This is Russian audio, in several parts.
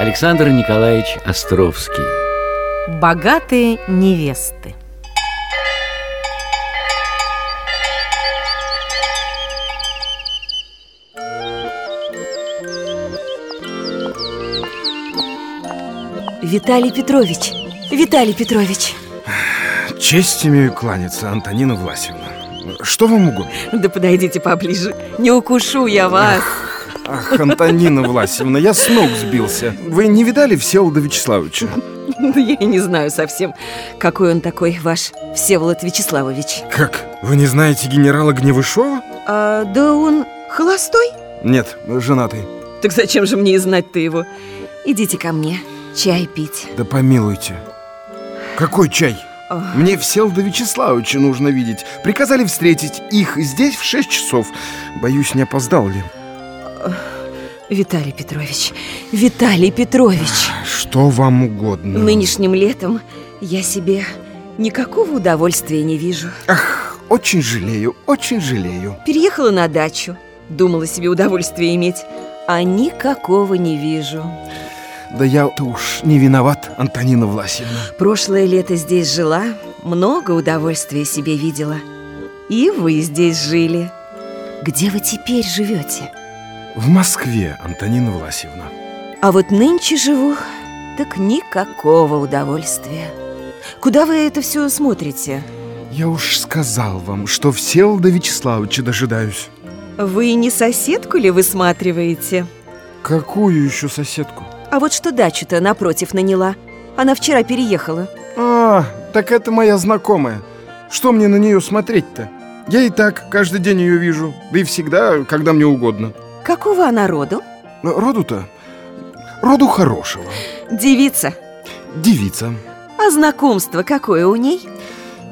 Александр Николаевич Островский. Богатые невесты. Виталий Петрович, Виталий Петрович. Честь имею кланяться, Антонина Власевна. Что вам угодно? Да подойдите поближе, не укушу я вас. Ах, Антонина Власевна, я с ног сбился Вы не видали Всеволода Вячеславовича? Да я и не знаю совсем, какой он такой, ваш Всеволод Вячеславович Как? Вы не знаете генерала Гневышова? а, Да он холостой? Нет, женатый Так зачем же мне и знать-то его? Идите ко мне, чай пить Да помилуйте Какой чай? Мне Всеволода Вячеславовича нужно видеть Приказали встретить их здесь в 6 часов Боюсь, не опоздал ли Виталий Петрович, Виталий Петрович. Что вам угодно? Нынешним летом я себе никакого удовольствия не вижу. Ах, очень жалею, очень жалею. Переехала на дачу Думала себе удовольствие иметь А никакого не вижу. Да я-то уж не виноват, Антонина Власевна Прошлое лето здесь жила Много удовольствия себе видела. И вы здесь жили. Где вы теперь живете? В Москве, Антонина Власевна А вот нынче живу Так никакого удовольствия Куда вы это все смотрите? Я уж сказал вам, что Всеволода Вячеславовича дожидаюсь Вы не соседку ли высматриваете? Какую еще соседку? А вот что дачу-то напротив наняла Она вчера переехала А, так это моя знакомая Что мне на нее смотреть-то? Я и так каждый день ее вижу Да и всегда, когда мне угодно Какого она роду? Но Роду-то? Роду хорошего Девица Девица А знакомство какое у ней?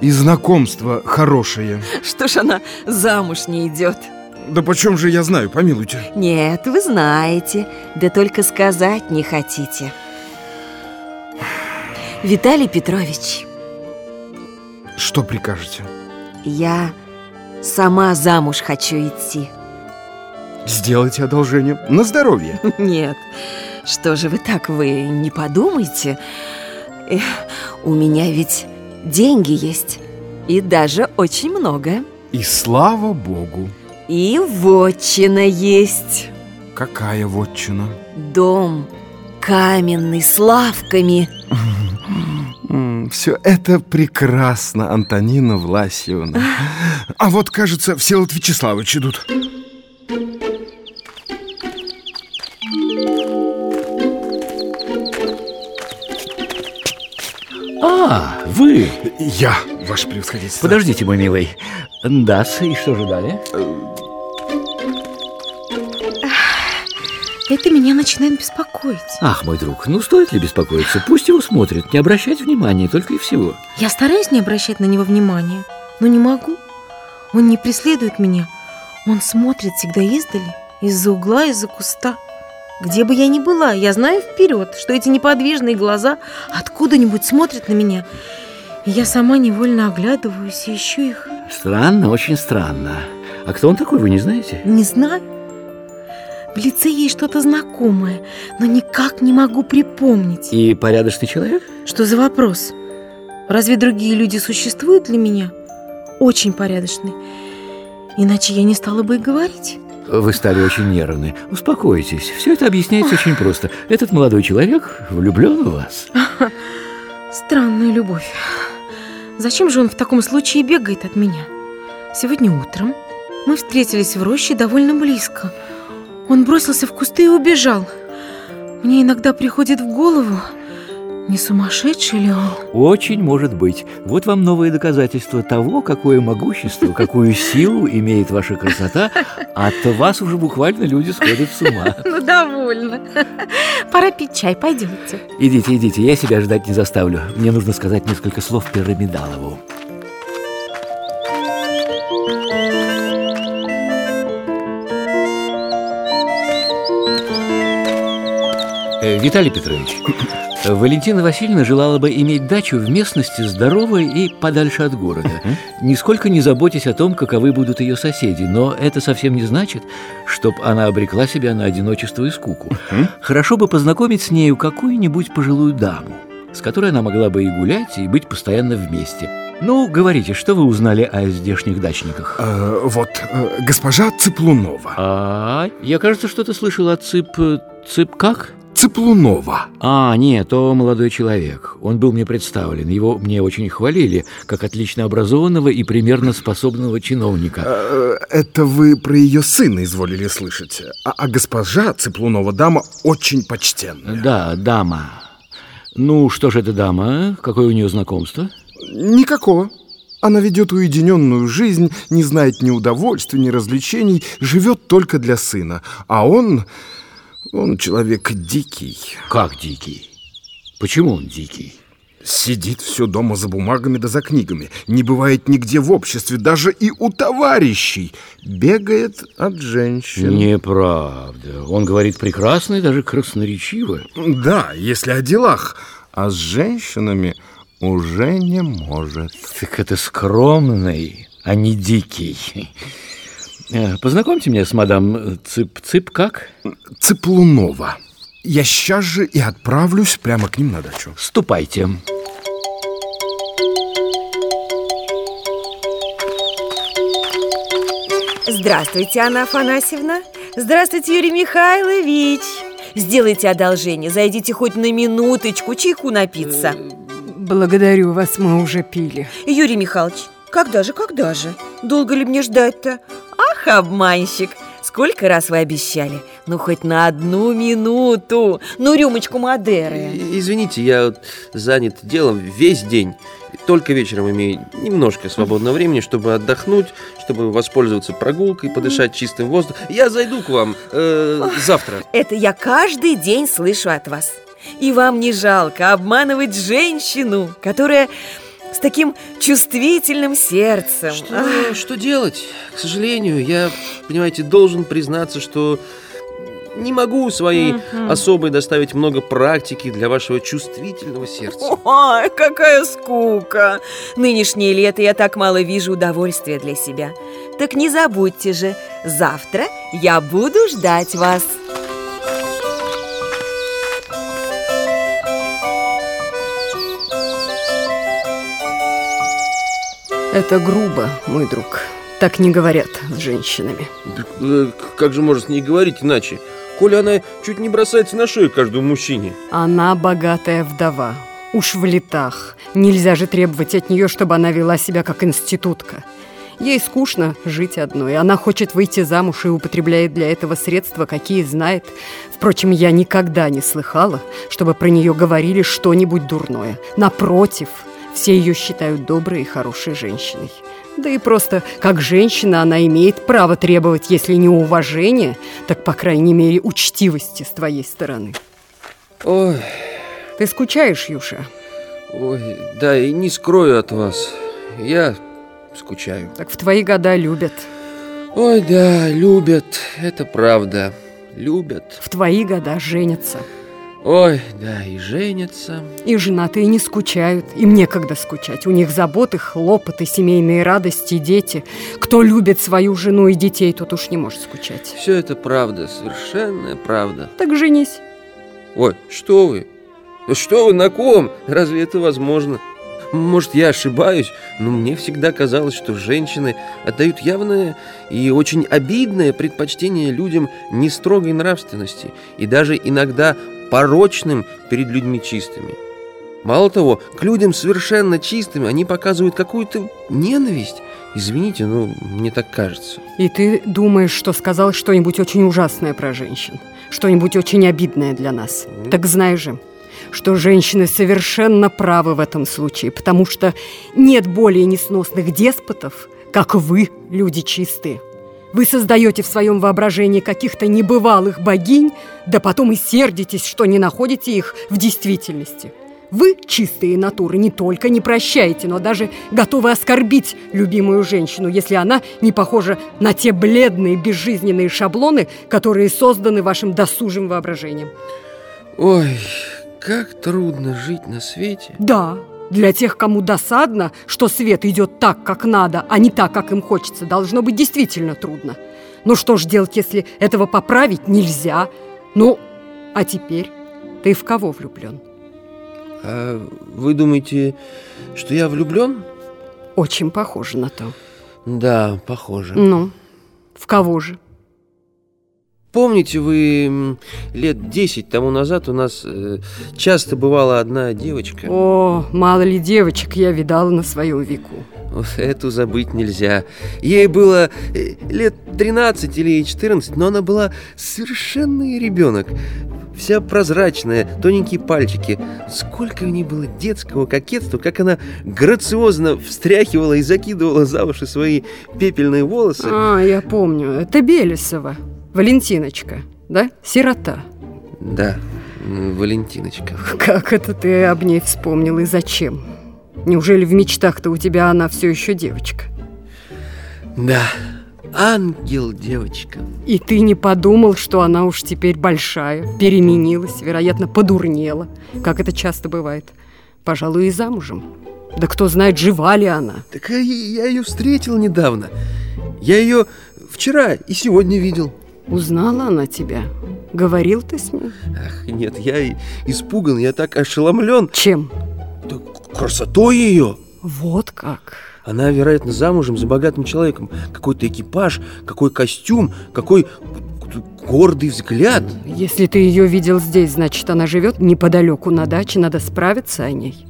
И знакомство хорошее Что ж она замуж не идет? Да почем же я знаю, помилуйте Нет, вы знаете Да только сказать не хотите Виталий Петрович Что прикажете? Я сама замуж хочу идти Сделайте одолжение На здоровье. Нет, что же вы так, вы не подумайте. Эх, У меня ведь деньги есть И даже очень много. И слава богу. И вотчина есть. Какая вотчина? Дом каменный с лавками. Все это прекрасно, Антонина Власьевна. А вот, кажется, Всеволод Вячеславович идут А, вы. Я, ваше превосходительство. Подождите, мой милый. Да и что же далее? Это меня начинает беспокоить. Ах, мой друг, ну стоит ли беспокоиться? Пусть его смотрят, не обращать внимания, только и всего. Я стараюсь не обращать на него внимания Но не могу. Он не преследует меня. Он смотрит всегда издали Из-за угла, из-за куста Где бы я ни была, я знаю вперед Что эти неподвижные глаза Откуда-нибудь смотрят на меня И я сама невольно оглядываюсь и ищу их Странно, очень странно А кто он такой, вы не знаете? Не знаю В лице есть что-то знакомое Но никак не могу припомнить И порядочный человек? Что за вопрос? Разве другие люди существуют для меня? Очень порядочный. Иначе я не стала бы и говорить. Вы стали очень нервны Успокойтесь, все это объясняется очень просто Этот молодой человек влюблен в вас Странная любовь. Зачем же он в таком случае бегает от меня? Сегодня утром мы встретились в роще довольно близко. Он бросился в кусты и убежал. Мне иногда приходит в голову, не сумасшедший ли он? Очень может быть Вот вам новое доказательство того, какое могущество Какую силу имеет ваша красота От вас уже буквально люди сходят с ума Ну, довольно. Пора пить чай, пойдемте. Идите, идите, я себя ждать не заставлю Мне нужно сказать несколько слов Пирамидалову Э, Виталий Петрович, Валентина Васильевна желала бы иметь дачу в местности здоровой и подальше от города, нисколько не заботясь о том, каковы будут ее соседи. Но это совсем не значит, чтобы она обрекла себя на одиночество и скуку. Хорошо бы познакомить с нею какую-нибудь пожилую даму, с которой она могла бы и гулять, и быть постоянно вместе. Ну, говорите, что вы узнали о здешних дачниках? Э, вот, э, госпожа Цыплунова. А, я, кажется, что-то слышал о Цып... Цып как? Цыплунова. А, нет, то молодой человек. Он был мне представлен. Его мне очень хвалили, как отлично образованного и примерно способного чиновника. Э, Это вы про ее сына изволили слышать. А, а госпожа Цыплунова дама очень почтенная. Да, дама. Ну, что же это дама? Какое у нее знакомство? Никакого. Она ведет уединенную жизнь, не знает ни удовольствий, ни развлечений, живет только для сына. А он... он человек дикий. Как дикий? Почему он дикий? Сидит все дома за бумагами да за книгами. Не бывает нигде в обществе, даже и у товарищей. Бегает от женщин. Неправда. Он говорит прекрасно и даже красноречиво. Да, если о делах. А с женщинами уже не может. Так это скромный, а не дикий. Э, Познакомьте меня с мадам Цып-Цып как? Цыплунова. Я сейчас же и отправлюсь прямо к ним на дачу. Ступайте. Здравствуйте, Анна Афанасьевна. Здравствуйте, Юрий Михайлович. Сделайте одолжение, зайдите хоть на минуточку чайку напиться. Благодарю вас, мы уже пили. Юрий Михайлович, когда же, когда же? Долго ли мне ждать-то? Ах, обманщик! Сколько раз вы обещали? Ну, хоть на одну минуту. Ну, рюмочку Мадеры. Извините, я занят делом весь день. Только вечером имею немножко свободного времени, чтобы отдохнуть, чтобы воспользоваться прогулкой, подышать чистым воздухом. Я зайду к вам э, завтра. Это я каждый день слышу от вас. И вам не жалко обманывать женщину, которая с таким чувствительным сердцем. Что, что делать? К сожалению, я, понимаете, должен признаться, что не могу своей особой доставить много практики для вашего чувствительного сердца. Ой, какая скука! Нынешнее лето я так мало вижу удовольствия для себя. Так не забудьте же, завтра я буду ждать вас. Это грубо, мой друг. Так не говорят с женщинами. Так, э, как же можно с ней говорить иначе? Коли она чуть не бросается на шею каждому мужчине. Она богатая вдова. Уж в летах. Нельзя же требовать от нее, чтобы она вела себя как институтка. Ей скучно жить одной. Она хочет выйти замуж и употребляет для этого средства, какие знает. Впрочем, я никогда не слыхала, чтобы про нее говорили что-нибудь дурное. Напротив, все ее считают доброй и хорошей женщиной. Да и просто, как женщина, она имеет право требовать, если не уважения, так, по крайней мере, учтивости с твоей стороны. Ой, Ты скучаешь, Юша? ой, да, и не скрою от вас. Я скучаю. Так в твои года любят. Ой, да, любят, это правда. Любят. В твои года женятся. Ой, да, и женятся. И женатые не скучают, им некогда скучать. У них заботы, хлопоты, семейные радости, дети. Кто любит свою жену и детей, тот уж не может скучать. Все это правда, совершенная правда. Так женись. Ой, что вы? Что вы, на ком? Разве это возможно? Может, я ошибаюсь, но мне всегда казалось, что женщины отдают явное и очень обидное предпочтение людям не строгой нравственности и даже иногда порочным перед людьми чистыми. Мало того, к людям совершенно чистым они показывают какую-то ненависть. Извините, но мне так кажется. И ты думаешь, что сказал что-нибудь очень ужасное про женщин? Что-нибудь очень обидное для нас? Так знай же, что женщины совершенно правы в этом случае, потому что нет более несносных деспотов, как вы, люди чистые. Вы создаете в своем воображении каких-то небывалых богинь, да потом и сердитесь, что не находите их в действительности. Вы, чистые натуры, не только не прощаете, но даже готовы оскорбить любимую женщину, если она не похожа на те бледные, безжизненные шаблоны, которые созданы вашим досужим воображением. Ой, как трудно жить на свете. Да, для тех, кому досадно, что свет идет так, как надо, а не так, как им хочется, должно быть действительно трудно. Ну что ж делать, если этого поправить нельзя? Ну, а теперь ты в кого влюблен? А вы думаете, что я влюблен? Очень похоже на то. Да, похоже. Ну, в кого же? Помните, вы лет 10 тому назад у нас э, часто бывала одна девочка? О, мало ли девочек я видала на своем веку. Эту забыть нельзя. Ей было э, лет 13 или 14, но она была совершенный ребенок. Вся прозрачная, тоненькие пальчики. Сколько в ней было детского кокетства, как она грациозно встряхивала и закидывала за уши свои пепельные волосы. А, я помню, это Белесова. Валентиночка, да? Сирота. Да, Валентиночка. Как это ты об ней вспомнил и зачем? Неужели в мечтах-то у тебя она все еще девочка? Да, ангел девочка. И ты не подумал, что она уж теперь большая, переменилась, вероятно, подурнела, как это часто бывает. Пожалуй, и замужем. Да кто знает, жива ли она. Так я ее встретил недавно. Я ее вчера и сегодня видел. Узнала она тебя? Говорил ты с ней? Ах, нет, я испуган, я так ошеломлен. Чем? Да красотой ее. Вот как. Она, вероятно, замужем за богатым человеком. Какой-то экипаж, какой костюм, какой гордый взгляд. Если ты ее видел здесь, значит, она живет неподалеку на даче, надо справиться о ней.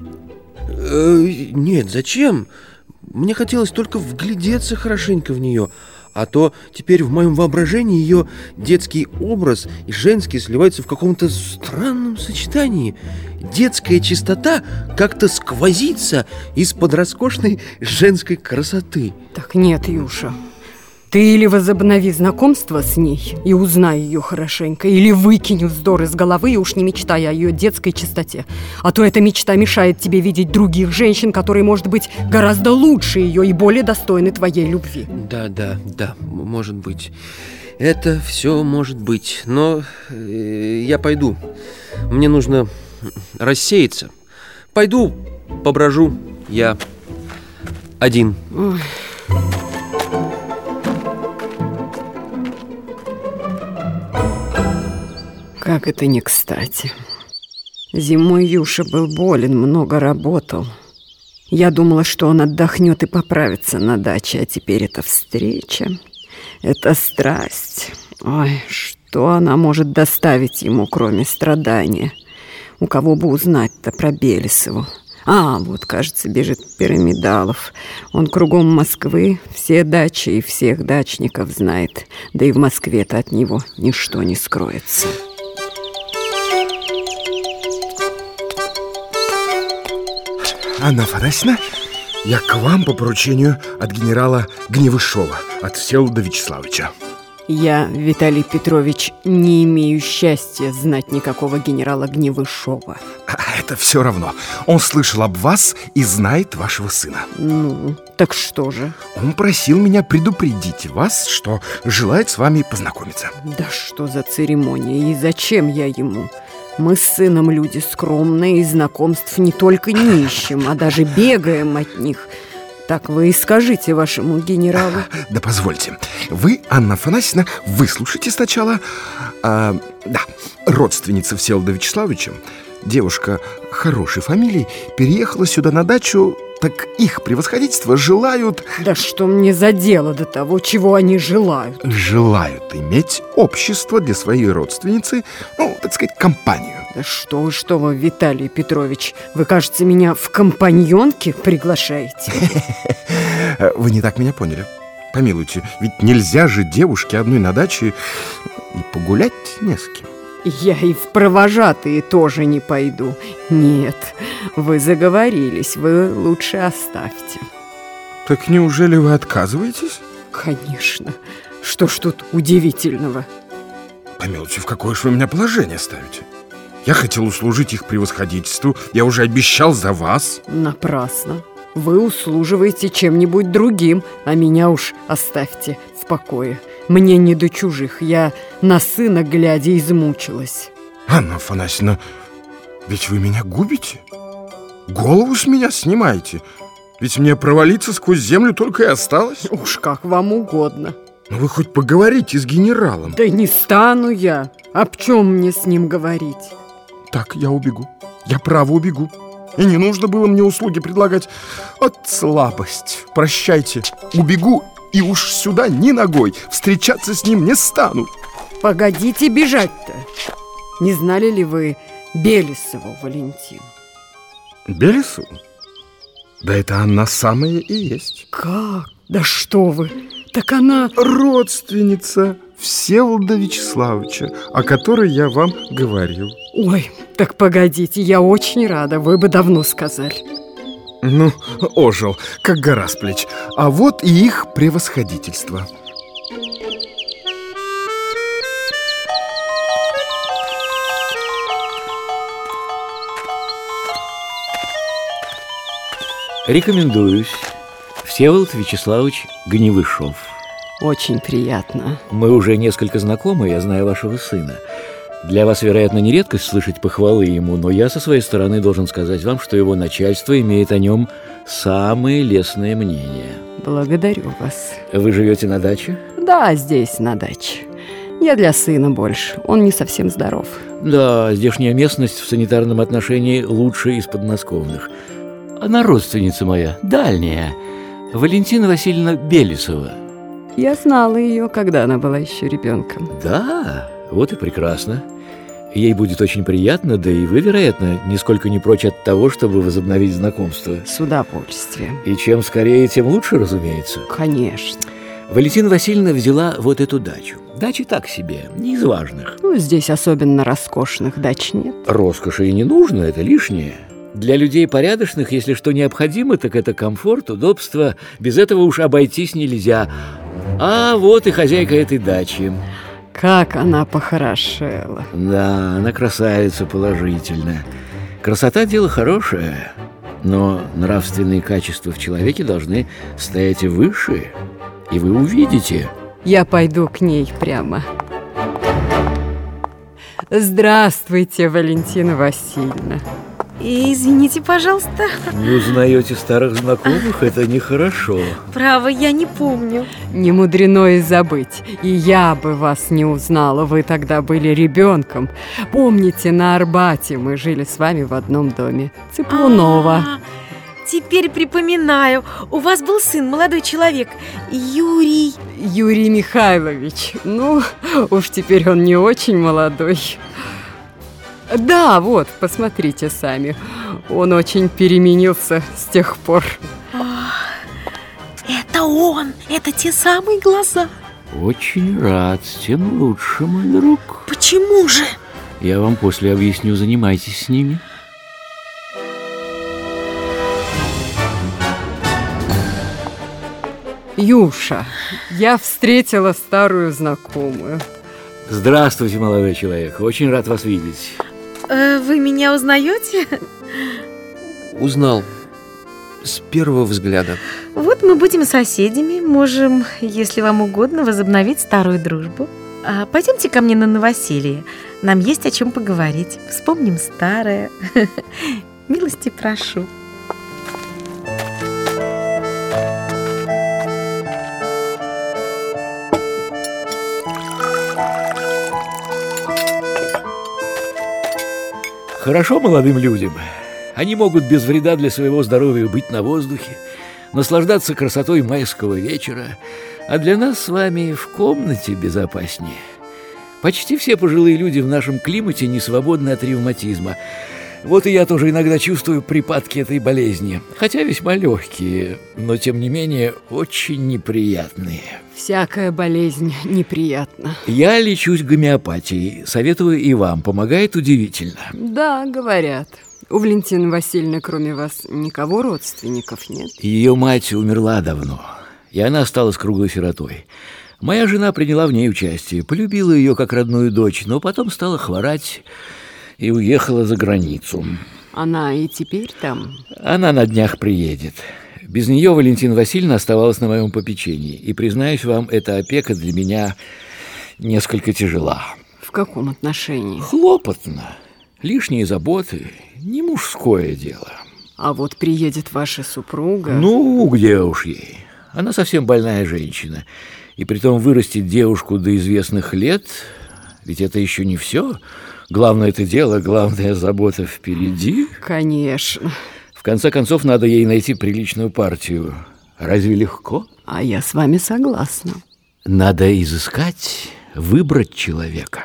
Э, нет, зачем? Мне хотелось только вглядеться хорошенько в нее а то теперь в моем воображении ее детский образ и женский сливаются в каком-то странном сочетании. Детская чистота как-то сквозится из-под роскошной женской красоты. Так нет, Юша, ты или возобнови знакомство с ней и узнай ее хорошенько, или выкинь вздор из головы и уж не мечтай о ее детской чистоте. А то эта мечта мешает тебе видеть других женщин, которые, может быть, гораздо лучше ее и более достойны твоей любви. Да, да, да, может быть. Это все может быть. Но э, я пойду. Мне нужно рассеяться. Пойду, поброжу я один. Ой. Как это не кстати. Зимой Юша был болен, много работал. Я думала, что он отдохнет и поправится на даче, а теперь это встреча. Это страсть. Ой, что она может доставить ему, кроме страдания? У кого бы узнать-то про Белесову? А, вот, кажется, бежит Пирамидалов. Он кругом Москвы, все дачи и всех дачников знает. Да и в Москве-то от него ничто не скроется. Анна Афанасьевна, я к вам по поручению от генерала Гневышова, от Всеволода Вячеславовича. Я, Виталий Петрович, не имею счастья знать никакого генерала Гневышова. А это все равно. Он слышал об вас и знает вашего сына. Ну, так что же? Он просил меня предупредить вас, что желает с вами познакомиться. Да что за церемония и зачем я ему? Мы с сыном люди скромные и знакомств не только не ищем, а даже бегаем от них. Так вы и скажите вашему генералу. Да позвольте. Вы, Анна Афанасьевна, выслушайте сначала. А, да, родственница Всеволода Вячеславовича, девушка хорошей фамилии, переехала сюда на дачу так их превосходительство желают... Да что мне за дело до того, чего они желают? Желают иметь общество для своей родственницы, ну, так сказать, компанию. Да что вы, что вы, Виталий Петрович, вы, кажется, меня в компаньонки приглашаете. Вы не так меня поняли. Помилуйте, ведь нельзя же девушке одной на даче и погулять не с кем. Я и в провожатые тоже не пойду. Нет, вы заговорились, вы лучше оставьте. Так неужели вы отказываетесь? Конечно. Что ж тут удивительного? Помилуйте, в какое же вы меня положение ставите? Я хотел услужить их превосходительству. Я уже обещал за вас. Напрасно. Вы услуживаете чем-нибудь другим, а меня уж оставьте в покое. Мне не до чужих, я на сына глядя измучилась. Анна Афанасьевна, Ведь вы меня губите. Голову с меня снимаете. Ведь мне провалиться сквозь землю только и осталось. Уж как вам угодно. Но вы хоть поговорите с генералом. Да не стану я. Об чем мне с ним говорить? Так, я убегу. Я право убегу. И не нужно было мне услуги предлагать. От слабость. Прощайте. Убегу и уж сюда ни ногой. Встречаться с ним не стану. Погодите бежать-то. Не знали ли вы Белесову Валентину? Белесову? Да это она самая и есть. Как? Да что вы! Так она... Родственница Всеволода Вячеславовича, о которой я вам говорил. Ой, так погодите, я очень рада, вы бы давно сказали. Ну, ожил, как гора с плеч. А вот и их превосходительство. Рекомендуюсь. Всеволод Вячеславович Гневышов. Очень приятно. Мы уже несколько знакомы, я знаю вашего сына. Для вас, вероятно, не редкость слышать похвалы ему, но я со своей стороны должен сказать вам, что его начальство имеет о нем самые лестные мнения. Благодарю вас. Вы живете на даче? Да, здесь, на даче. Я для сына больше. Он не совсем здоров. Да, здешняя местность в санитарном отношении лучше из подмосковных. Она родственница моя, дальняя, Валентина Васильевна Белесова. Я знала ее, когда она была еще ребенком. Да, вот и прекрасно. Ей будет очень приятно, да и вы, вероятно, нисколько не прочь от того, чтобы возобновить знакомство. С удовольствием. И чем скорее, тем лучше, разумеется. Конечно. Валентина Васильевна взяла вот эту дачу. Дачи так себе, не из важных. Ну, здесь особенно роскошных дач нет. Роскоши и не нужно, это лишнее. Для людей порядочных, если что необходимо, так это комфорт, удобство. Без этого уж обойтись нельзя. А вот и хозяйка этой дачи. Как она похорошела. Да, она красавица положительно. Красота – дело хорошее, но нравственные качества в человеке должны стоять выше, и вы увидите. Я пойду к ней прямо. Здравствуйте, Валентина Васильевна. И извините, пожалуйста. Не узнаете старых знакомых, это нехорошо. Право, я не помню. Не мудрено и забыть. И я бы вас не узнала, вы тогда были ребенком. Помните, на Арбате мы жили с вами в одном доме. Цыплунова. А, Теперь припоминаю. У вас был сын, молодой человек, Юрий. Юрий Михайлович. Ну, уж теперь он не очень молодой. Да, вот, посмотрите сами. Он очень переменился с тех пор. Это он, это те самые глаза. Очень рад, тем лучше, мой друг. Почему же? Я вам после объясню, занимайтесь с ними. Юша, я встретила старую знакомую. Здравствуйте, молодой человек. Очень рад вас видеть. Э, вы меня узнаете? Узнал с первого взгляда. Вот мы будем соседями. Можем, если вам угодно, возобновить старую дружбу. А пойдемте ко мне на новоселье. Нам есть о чем поговорить. Вспомним старое. Милости прошу. Хорошо молодым людям. Они могут без вреда для своего здоровья быть на воздухе, наслаждаться красотой майского вечера, а для нас с вами в комнате безопаснее. Почти все пожилые люди в нашем климате не свободны от ревматизма. Вот и я тоже иногда чувствую припадки этой болезни, хотя весьма легкие, но тем не менее очень неприятные. Всякая болезнь неприятна. Я лечусь гомеопатией, советую и вам, помогает удивительно. Да, говорят. У Валентины Васильевны, кроме вас, никого родственников нет. Ее мать умерла давно, и она осталась круглой сиротой. Моя жена приняла в ней участие, полюбила ее как родную дочь, но потом стала хворать и уехала за границу. Она и теперь там? Она на днях приедет. Без нее Валентина Васильевна оставалась на моем попечении, и, признаюсь вам, эта опека для меня несколько тяжела. В каком отношении? Хлопотно. Лишние заботы не мужское дело. А вот приедет ваша супруга... Ну, где уж ей. Она совсем больная женщина. И притом вырастить девушку до известных лет, ведь это еще не все. Главное это дело, главная забота впереди. Конечно. В конце концов, надо ей найти приличную партию. Разве легко? А я с вами согласна. Надо изыскать, выбрать человека.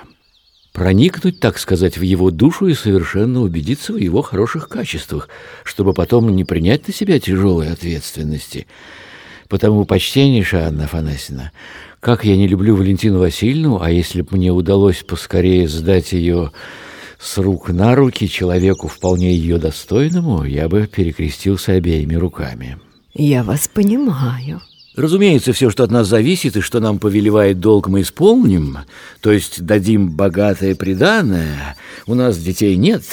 Проникнуть, так сказать, в его душу и совершенно убедиться в его хороших качествах, чтобы потом не принять на себя тяжелой ответственности. Потому, почтеннейшая Анна Афанасьевна, как я не люблю Валентину Васильевну, а если бы мне удалось поскорее сдать ее с рук на руки человеку вполне ее достойному, я бы перекрестился обеими руками. Я вас понимаю. Разумеется, все, что от нас зависит и что нам повелевает долг, мы исполним, то есть дадим богатое приданое. У нас детей нет.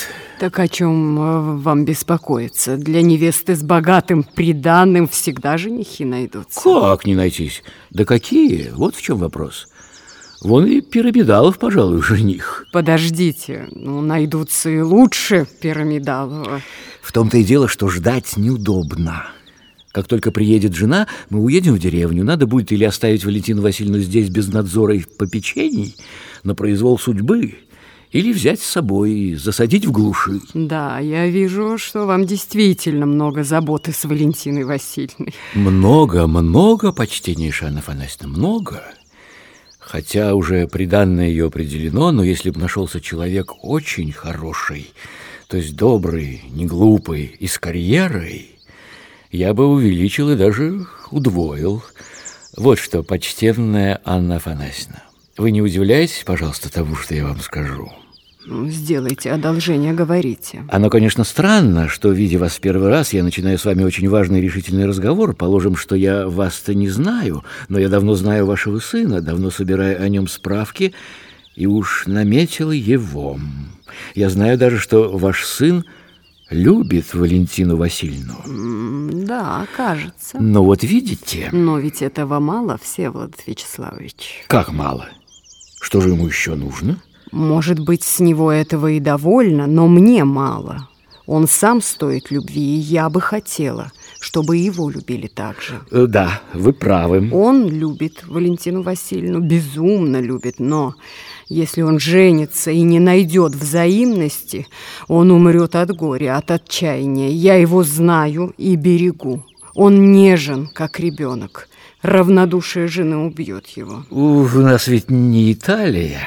Так о чем э, вам беспокоиться? Для невесты с богатым приданным всегда женихи найдутся. Как не найтись? Да какие? Вот в чем вопрос. Вон и пирамидалов, пожалуй, жених. Подождите, ну найдутся и лучше пирамидалова. В том-то и дело, что ждать неудобно. Как только приедет жена, мы уедем в деревню. Надо будет или оставить Валентину Васильевну здесь без надзора и попечений, на произвол судьбы, или взять с собой и засадить в глуши. Да, я вижу, что вам действительно много заботы с Валентиной Васильевной. Много, много, почтеннейшая Анна Афанасьевна, много. Хотя уже приданное ее определено, но если бы нашелся человек очень хороший, то есть добрый, не глупый и с карьерой, я бы увеличил и даже удвоил. Вот что, почтенная Анна Афанасьевна, вы не удивляетесь, пожалуйста, тому, что я вам скажу? Ну, сделайте одолжение, говорите. Оно, конечно, странно, что, видя вас первый раз, я начинаю с вами очень важный и решительный разговор. Положим, что я вас-то не знаю, но я давно знаю вашего сына, давно собираю о нем справки и уж наметил его. Я знаю даже, что ваш сын любит Валентину Васильевну. Да, кажется. Но вот видите... Но ведь этого мало, Всеволод Вячеславович. Как мало? Что же ему еще нужно? Может быть, с него этого и довольно, но мне мало. Он сам стоит любви, и я бы хотела, чтобы его любили так же. Э, Да, вы правы. Он любит Валентину Васильевну, безумно любит, но если он женится и не найдет взаимности, он умрет от горя, от отчаяния. Я его знаю и берегу. Он нежен, как ребенок. Равнодушие жены убьет его. У нас ведь не Италия.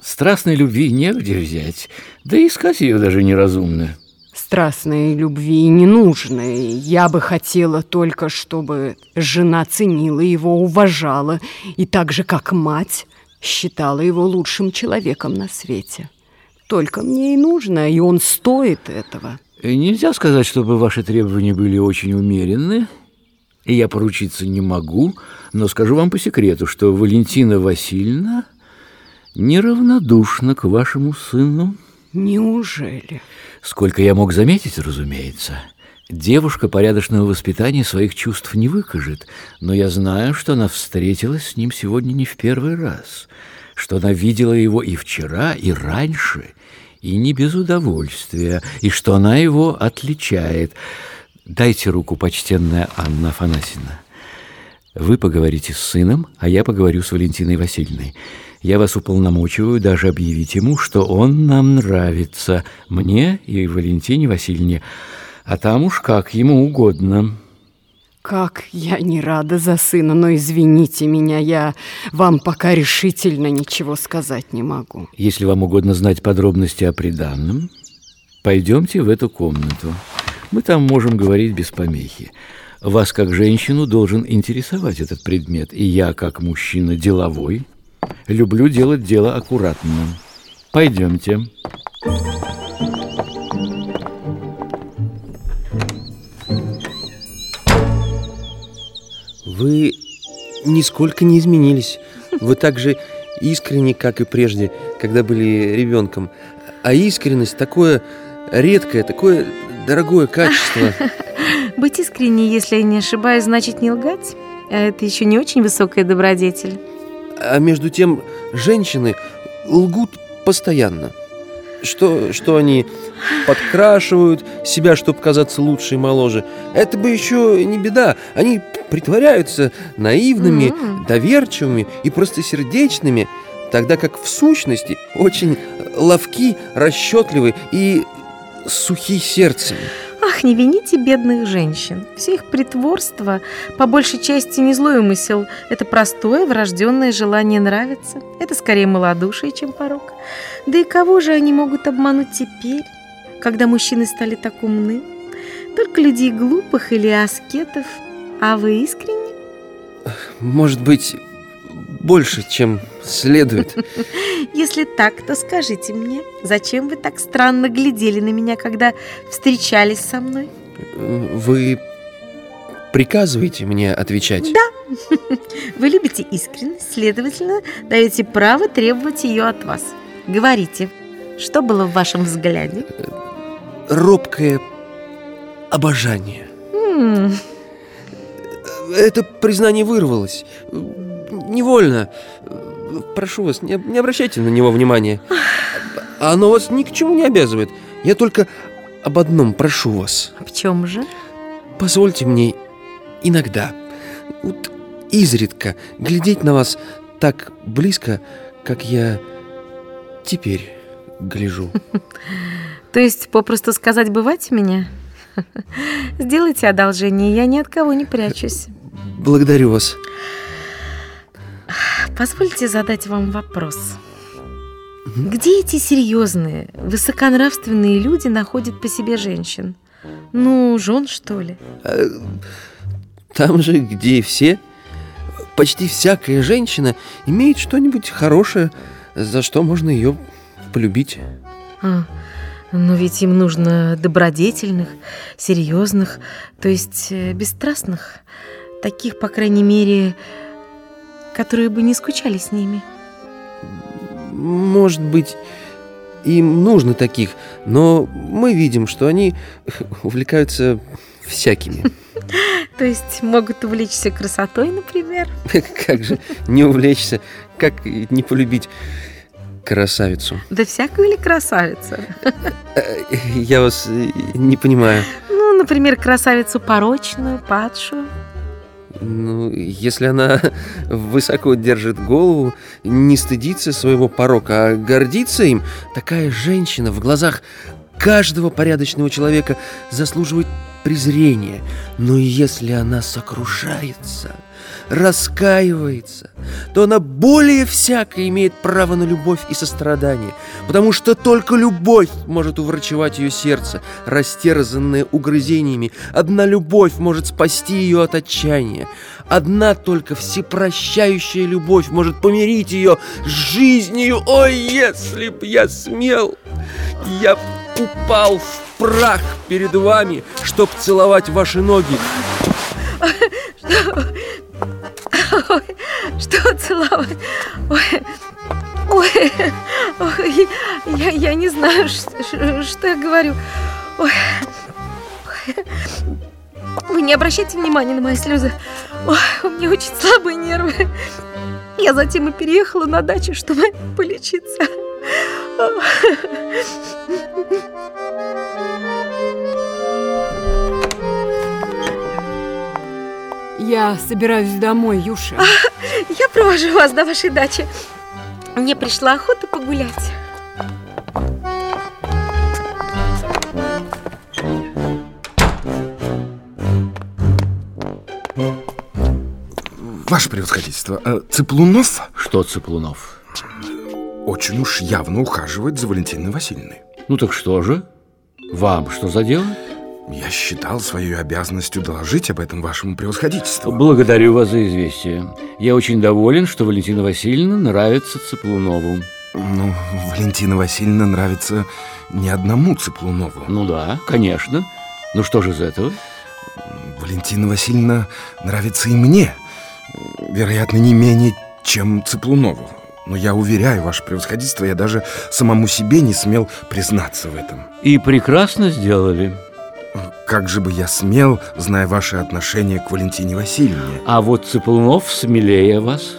Страстной любви негде взять, да искать ее даже неразумно. Страстной любви не нужно. Я бы хотела только, чтобы жена ценила его, уважала, и так же, как мать, считала его лучшим человеком на свете. Только мне и нужно, и он стоит этого. И Нельзя сказать, чтобы ваши требования были очень умеренны, и я поручиться не могу, но скажу вам по секрету, что Валентина Васильевна неравнодушна к вашему сыну. Неужели? Сколько я мог заметить, разумеется. Девушка порядочного воспитания своих чувств не выкажет, но я знаю, что она встретилась с ним сегодня не в первый раз, что она видела его и вчера, и раньше, и не без удовольствия, и что она его отличает. Дайте руку, почтенная Анна Афанасьевна. Вы поговорите с сыном, а я поговорю с Валентиной Васильевной. Я вас уполномочиваю даже объявить ему, что он нам нравится, мне и Валентине Васильевне, а там уж как ему угодно. Как я не рада за сына, но извините меня, я вам пока решительно ничего сказать не могу. Если вам угодно знать подробности о приданном, пойдемте в эту комнату. Мы там можем говорить без помехи. Вас, как женщину, должен интересовать этот предмет, и я, как мужчина деловой, люблю делать дело аккуратно. Пойдемте. Вы нисколько не изменились. Вы так же искренни, как и прежде, когда были ребенком. А искренность такое редкое, такое дорогое качество. Быть искренней, если я не ошибаюсь, значит не лгать. А это еще не очень высокая добродетель. А между тем, женщины лгут постоянно. Что, что они подкрашивают себя, чтобы казаться лучше и моложе. Это бы еще не беда. Они притворяются наивными, М. доверчивыми и простосердечными, тогда как в сущности очень ловки, расчетливы и сухи сердцем. Ах, не вините бедных женщин. Все их притворство, по большей части не злой умысел. Это простое врожденное желание нравиться. Это скорее малодушие, чем порог. Да и кого же они могут обмануть теперь, когда мужчины стали так умны? Только людей глупых или аскетов. А вы искренне? Может быть, больше, чем следует. Если так, то скажите мне, зачем вы так странно глядели на меня, когда встречались со мной? Вы приказываете мне отвечать? Да. Вы любите искренность, следовательно, даете право требовать ее от вас. Говорите, что было в вашем взгляде? Робкое обожание. М, Это признание вырвалось. Невольно. Прошу вас, не, не обращайте на него внимания. Оно вас ни к чему не обязывает. Я только об одном прошу вас. В чем же? Позвольте мне иногда, вот изредка, глядеть на вас так близко, как я теперь гляжу. То есть, попросту сказать, бывать меня? Сделайте одолжение, я ни от кого не прячусь. Благодарю вас. Позвольте задать вам вопрос. Где эти серьезные, высоконравственные люди находят по себе женщин? Ну, жен, что ли? Э, Там же, где и все, почти всякая женщина имеет что-нибудь хорошее, за что можно ее полюбить. А, но ведь им нужно добродетельных, серьезных, то есть э, бесстрастных, таких, по крайней мере, которые бы не скучали с ними. Может быть, им нужно таких, но мы видим, что они увлекаются всякими. То есть могут увлечься красотой, например. Как же не увлечься, как не полюбить красавицу? Да всякую ли красавицу? Э, Я вас э, не понимаю. Ну, например, красавицу порочную, падшую. Ну, если она высоко держит голову, не стыдится своего порока, а гордится им, такая женщина в глазах каждого порядочного человека заслуживает презрения. Но если она сокрушается, раскаивается, то она более всяко имеет право на любовь и сострадание, потому что только любовь может уврачевать ее сердце, растерзанное угрызениями. Одна любовь может спасти ее от отчаяния. Одна только всепрощающая любовь может помирить ее с жизнью. Ой, если б я смел, я б упал в прах перед вами, чтоб целовать ваши ноги. Ой, что целовать? Ой, ой, ой, я, я не знаю, что, что я говорю. Ой. Вы не обращайте внимания на мои слезы. Ой, у меня очень слабые нервы. Я затем и переехала на дачу, чтобы полечиться. Я собираюсь домой, Юша. Я провожу вас до вашей дачи. Мне пришла охота погулять. Ваше превосходительство, э, Цыплунов Что, Цыплунов? очень уж явно ухаживает за Валентиной Васильевной. Ну так что же? Вам что за дело? Я считал своей обязанностью доложить об этом вашему превосходительству. Благодарю вас за известие. Я очень доволен, что Валентина Васильевна нравится Цыплунову. Ну, Валентина Васильевна нравится не одному Цыплунову. Ну да, конечно. Ну что же из этого? Валентина Васильевна нравится и мне. Вероятно, не менее, чем Цыплунову. Но я уверяю, ваше превосходительство, я даже самому себе не смел признаться в этом. И прекрасно сделали. Как же бы я смел, зная ваше отношение к Валентине Васильевне? А вот Цыплунов смелее вас.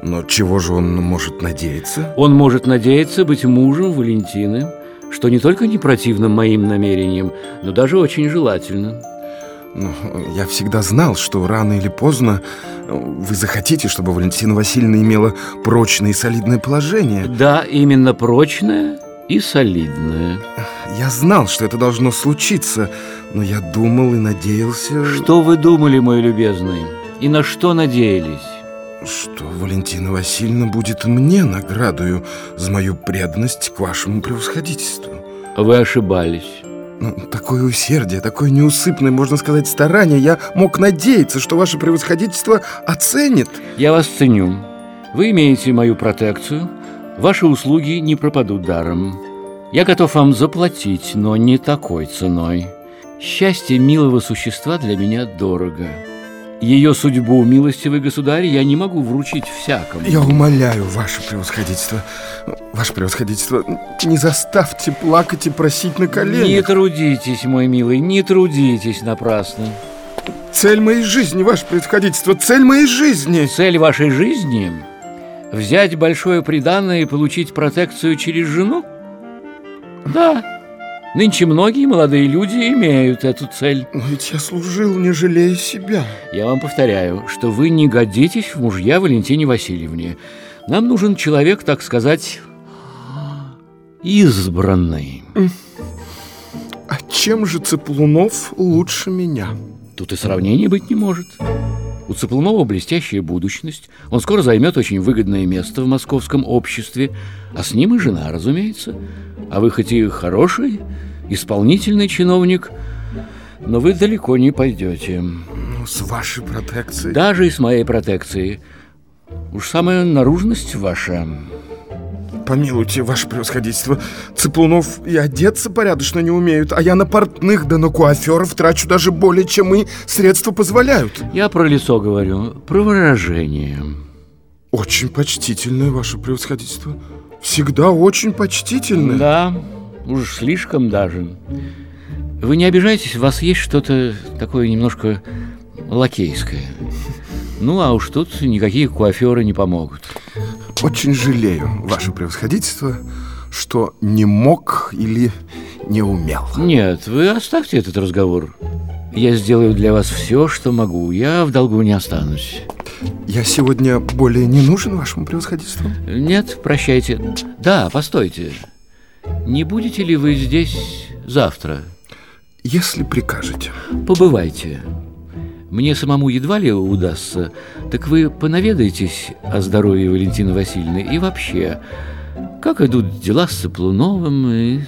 Но чего же он может надеяться? Он может надеяться быть мужем Валентины, что не только не противно моим намерениям, но даже очень желательно. Ну, я всегда знал, что рано или поздно вы захотите, чтобы Валентина Васильевна имела прочное и солидное положение. Да, именно прочное и солидное. Я знал, что это должно случиться, но я думал и надеялся... Что вы думали, мой любезный? И на что надеялись? Что Валентина Васильевна будет мне наградою за мою преданность к вашему превосходительству. Вы ошибались. Ну, такое усердие, такое неусыпное, можно сказать, старание. Я мог надеяться, что ваше превосходительство оценит. Я вас ценю. Вы имеете мою протекцию. Ваши услуги не пропадут даром. Я готов вам заплатить, но не такой ценой. Счастье милого существа для меня дорого. Ее судьбу, милостивый государь, я не могу вручить всякому. Я умоляю, ваше превосходительство, ваше превосходительство, не заставьте плакать и просить на коленях. Не трудитесь, мой милый, не трудитесь напрасно. Цель моей жизни, ваше превосходительство, цель моей жизни. Цель вашей жизни – взять большое приданное и получить протекцию через жену? Да, Нынче многие молодые люди имеют эту цель. Но ведь я служил, не жалея себя. Я вам повторяю, что вы не годитесь в мужья Валентине Васильевне. Нам нужен человек, так сказать, избранный. А чем же Цеплунов лучше меня? Тут и сравнения быть не может. У Цеплунова блестящая будущность. Он скоро займет очень выгодное место в московском обществе. А с ним и жена, разумеется. А вы хоть и хороший, исполнительный чиновник, но вы далеко не пойдете. Ну, с вашей протекцией. Даже и с моей протекцией. Уж самая наружность ваша. Помилуйте, ваше превосходительство, Цыплунов и одеться порядочно не умеют, а я на портных да на куаферов трачу даже более, чем мои средства позволяют. Я про лицо говорю, про выражение. Очень почтительное, ваше превосходительство. Всегда очень почтительное. Да, уж слишком даже. Вы не обижайтесь, у вас есть что-то такое немножко лакейское. Ну, а уж тут никакие куаферы не помогут. Очень жалею, ваше превосходительство, что не мог или не умел. Нет, вы оставьте этот разговор. Я сделаю для вас все, что могу. Я в долгу не останусь. Я сегодня более не нужен вашему превосходительству? Нет, прощайте. Да, постойте. Не будете ли вы здесь завтра? Если прикажете. Побывайте. Мне самому едва ли удастся. Так вы понаведаетесь о здоровье Валентины Васильевны и вообще, как идут дела с Цыплуновым, и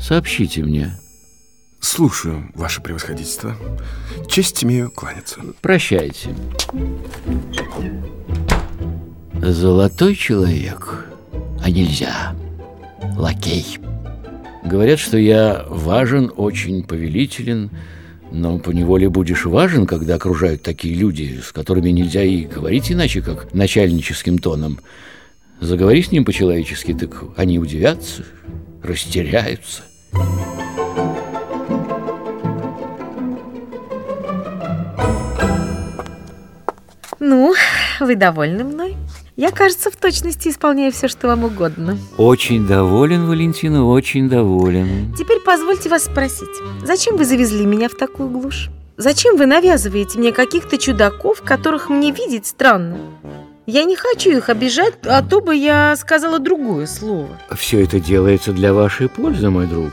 сообщите мне. Слушаю, ваше превосходительство. Честь имею кланяться. Прощайте. Золотой человек, а нельзя. Лакей. Говорят, что я важен, очень повелителен, но поневоле будешь важен, когда окружают такие люди, с которыми нельзя и говорить иначе, как начальническим тоном. Заговори с ним по-человечески, так они удивятся, растеряются. Ну, вы довольны мной? Я, кажется, в точности исполняю все, что вам угодно. Очень доволен, Валентина, очень доволен. Теперь позвольте вас спросить, зачем вы завезли меня в такую глушь? Зачем вы навязываете мне каких-то чудаков, которых мне видеть странно? Я не хочу их обижать, а то бы я сказала другое слово. Все это делается для вашей пользы, мой друг.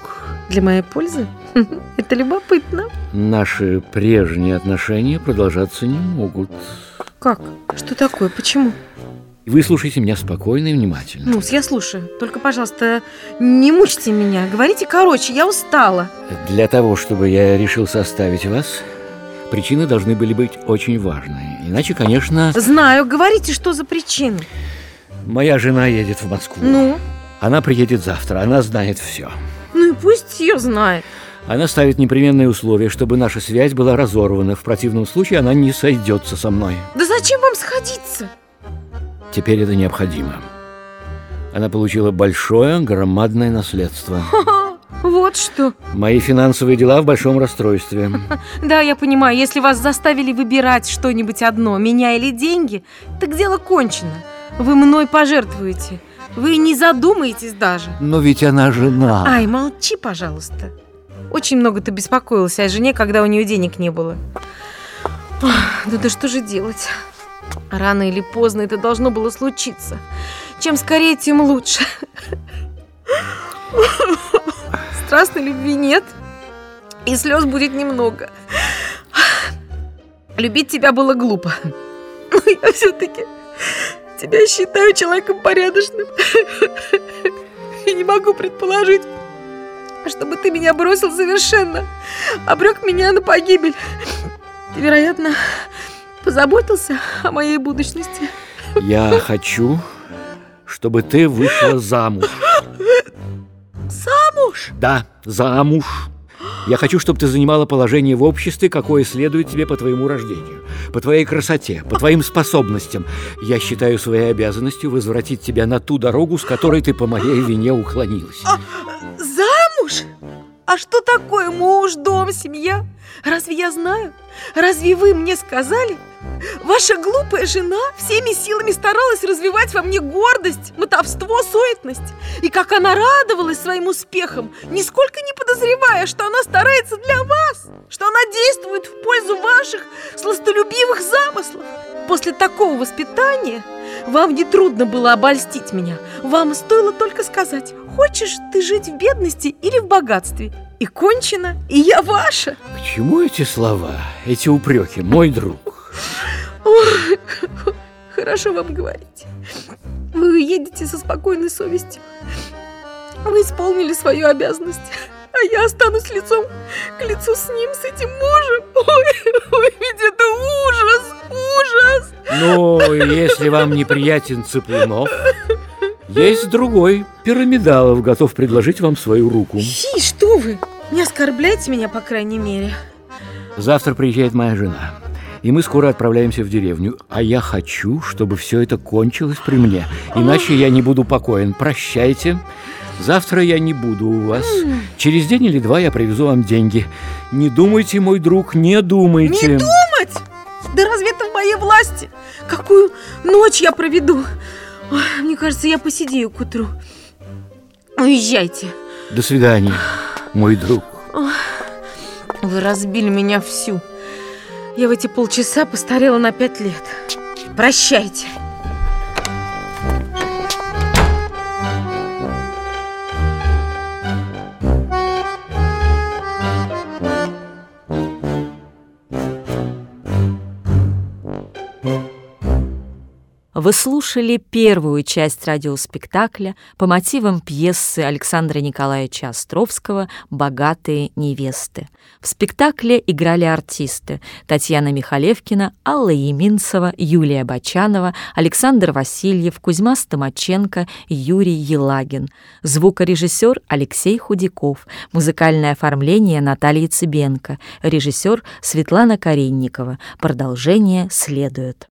Для моей пользы? Это любопытно. Наши прежние отношения продолжаться не могут. Как? Что такое? Почему? Выслушайте меня спокойно и внимательно. Ну, я слушаю. Только, пожалуйста, не мучьте меня. Говорите короче, я устала. Для того, чтобы я решил составить вас, причины должны были быть очень важные. Иначе, конечно... Знаю. Говорите, что за причины. Моя жена едет в Москву. Ну? Она приедет завтра. Она знает все. Ну и пусть ее знает. Она ставит непременные условия, чтобы наша связь была разорвана. В противном случае она не сойдется со мной. Да зачем вам сходиться? Теперь это необходимо. Она получила большое, громадное наследство. Вот что. Мои финансовые дела в большом расстройстве. Да, я понимаю, если вас заставили выбирать что-нибудь одно, меня или деньги, так дело кончено. Вы мной пожертвуете. Вы не задумаетесь даже. Но ведь она жена. Ай, молчи, пожалуйста. Очень много ты беспокоился о жене, когда у нее денег не было. Ох, да что же делать? Рано или поздно это должно было случиться. Чем скорее, тем лучше. Страстной любви нет, и слез будет немного. Любить тебя было глупо. Но я все-таки тебя считаю человеком порядочным. И не могу предположить, чтобы ты меня бросил совершенно, обрек меня на погибель. Ты, вероятно, позаботился о моей будущности. Я хочу, чтобы ты вышла замуж. Замуж? Да, замуж. Я хочу, чтобы ты занимала положение в обществе, какое следует тебе по твоему рождению, по твоей красоте, по твоим способностям. Я считаю своей обязанностью возвратить тебя на ту дорогу, с которой ты по моей вине уклонилась. А, замуж? А что такое муж, дом, семья? Разве я знаю? Разве вы мне сказали? Ваша глупая жена всеми силами старалась развивать во мне гордость, мотовство, суетность. И как она радовалась своим успехам, нисколько не подозревая, что она старается для вас, что она действует в пользу ваших сластолюбивых замыслов. После такого воспитания вам не трудно было обольстить меня. Вам стоило только сказать, хочешь ты жить в бедности или в богатстве. И кончено, и я ваша. К чему эти слова, эти упреки, мой друг? Ой, хорошо вам говорить. Вы уедете со спокойной совестью. Вы исполнили свою обязанность, а я останусь лицом к лицу с ним, с этим мужем. Ой, ой, ведь это ужас, ужас. Ну, если вам неприятен Цыплунов, есть другой. Пирамидалов готов предложить вам свою руку. Фи, что вы? Не оскорбляйте меня, по крайней мере. Завтра приезжает моя жена. И мы скоро отправляемся в деревню. А я хочу, чтобы все это кончилось при мне. Иначе я не буду покоен. Прощайте. Завтра я не буду у вас. Через день или два я привезу вам деньги. Не думайте, мой друг, не думайте. Не думать? Моей власти? Какую ночь я проведу? Ой, мне кажется, я посидею к утру. Уезжайте. До свидания, мой друг. Вы разбили меня всю. Я в эти полчаса постарела на пять лет. Прощайте. Вы слушали первую часть радиоспектакля по мотивам пьесы Александра Николаевича Островского «Богатые невесты». В спектакле играли артисты Татьяна Михалевкина, Алла Еминцева, Юлия Бочанова, Александр Васильев, Кузьма Стомаченко, Юрий Елагин. Звукорежиссер Алексей Худяков. Музыкальное оформление Наталья Цыбенко. Режиссер Светлана Каренникова. Продолжение следует.